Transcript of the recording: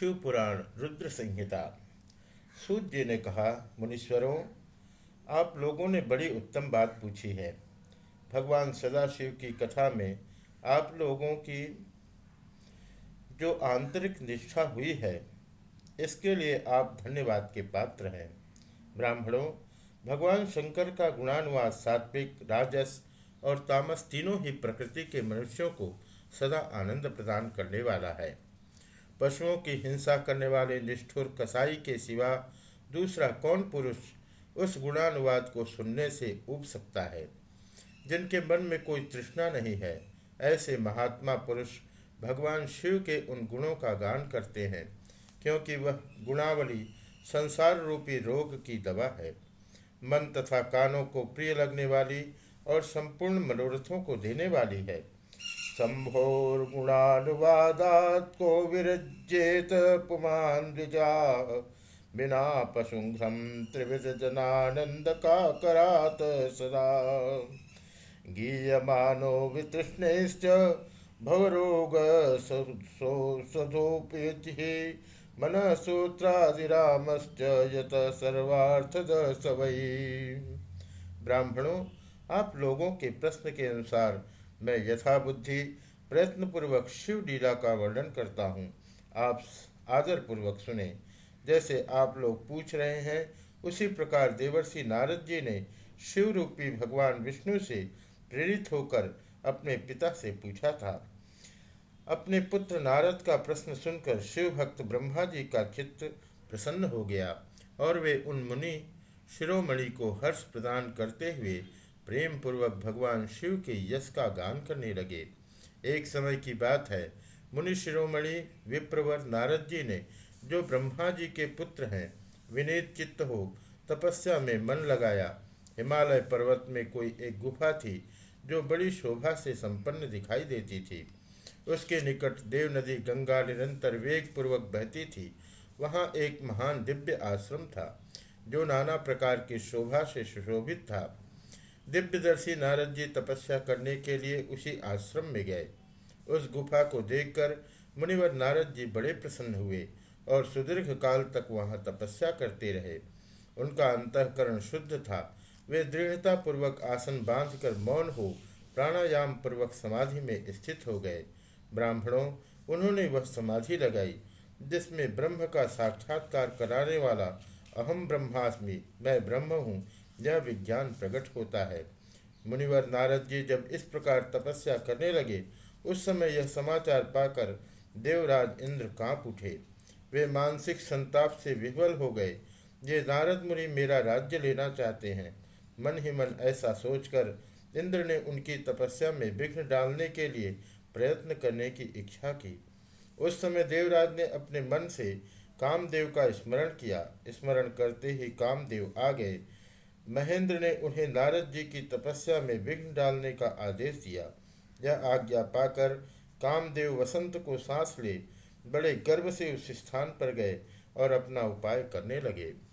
शिव पुराण रुद्र संहिता सूत जी ने कहा, मुनीश्वरों, आप लोगों ने बड़ी उत्तम बात पूछी है। भगवान सदाशिव की कथा में आप लोगों की जो आंतरिक निष्ठा हुई है, इसके लिए आप धन्यवाद के पात्र हैं। ब्राह्मणों, भगवान शंकर का गुणानुवाद सात्विक, राजस और तामस तीनों ही प्रकृति के मनुष्यों को सदा आनंद प्रदान करने वाला है। पशुओं की हिंसा करने वाले निष्ठुर कसाई के सिवा दूसरा कौन पुरुष उस गुणानुवाद को सुनने से उब सकता है? जिनके मन में कोई तृष्णा नहीं है, ऐसे महात्मा पुरुष भगवान शिव के उन गुणों का गान करते हैं, क्योंकि वह गुणावली संसार रूपी रोग की दवा है। मन तथा कानों को प्रिय लगने वाली और संपूर्ण मनोरथों को देने वाली है। शम्भोर्गुणानुवादात् को विरजेत पुमान द्विजा बिना पशुघ्रम त्रिविध जनानंद का करात सदा गीयमानो वितृष्णैश्च मन सूत्रादिरामश्च यत सर्वार्थद सवै ब्राह्मणों, आप लोगों के प्रश्न के अनुसार मैं यथाबुद्धि, प्रयत्नपूर्वक शिव लीला का वर्णन करता हूँ। आप आदरपूर्वक सुने। जैसे आप लोग पूछ रहे हैं, उसी प्रकार देवर्षि नारद जी ने शिव रूपी भगवान विष्णु से प्रेरित होकर अपने पिता से पूछा था। अपने पुत्र नारद का प्रश्न सुनकर शिव भक्त ब्रह्मा जी का चित्त प्रसन्न हो गया और वे उन मुनि शिरोमणि को हर्ष प्रदान करते हुए प्रेम पूर्वक भगवान शिव के यश का गान करने लगे। एक समय की बात है, मुनि शिरोमणि, विप्रवर नारद जी ने, जो ब्रह्मा जी के पुत्र हैं, विनीत चित्त हो, तपस्या में मन लगाया। हिमालय पर्वत में कोई एक गुफा थी, जो बड़ी शोभा से संपन्न दिखाई देती थी। उसके निकट देव नदी गंगा निरंतर वेग पूर्वक बहती थी। वहाँ एक महान दिव्य आश्रम था, जो नाना प्रकार की शोभा से सुशोभित था। दिव्यदर्शी नारद जी तपस्या करने के लिए उसी आश्रम में गए। उस गुफा को देखकर मुनिवर नारद जी बड़े प्रसन्न हुए और सुदीर्घ काल तक वहाँ तपस्या करते रहे। उनका अंतकरण शुद्ध था। वे दृढ़ता पूर्वक आसन बांधकर मौन हो प्राणायाम पूर्वक समाधि में स्थित हो गए। ब्राह्मणों, उन्होंने वह समाधि लगाई, जिसमें ब्रह्म का साक्षात्कार कराने वाला अहम ब्रह्मास्मि, मैं ब्रह्म हूँ यह विज्ञान प्रकट होता है। मुनिवर नारद जी जब इस प्रकार तपस्या करने लगे, उस समय यह समाचार पाकर देवराज इंद्र काँप उठे। वे मानसिक संताप से विह्वल हो गए। ये नारद मुनि मेरा राज्य लेना चाहते हैं। मन ही मन ऐसा सोचकर इंद्र ने उनकी तपस्या में विघ्न डालने के लिए प्रयत्न करने की इच्छा की। उस समय देवराज ने अपने मन से कामदेव का स्मरण किया। स्मरण करते ही कामदेव आ गए। महेंद्र ने उन्हें नारद जी की तपस्या में विघ्न डालने का आदेश दिया। यह आज्ञा पाकर कामदेव वसंत को सांस ले, बड़े गर्व से उस स्थान पर गए और अपना उपाय करने लगे।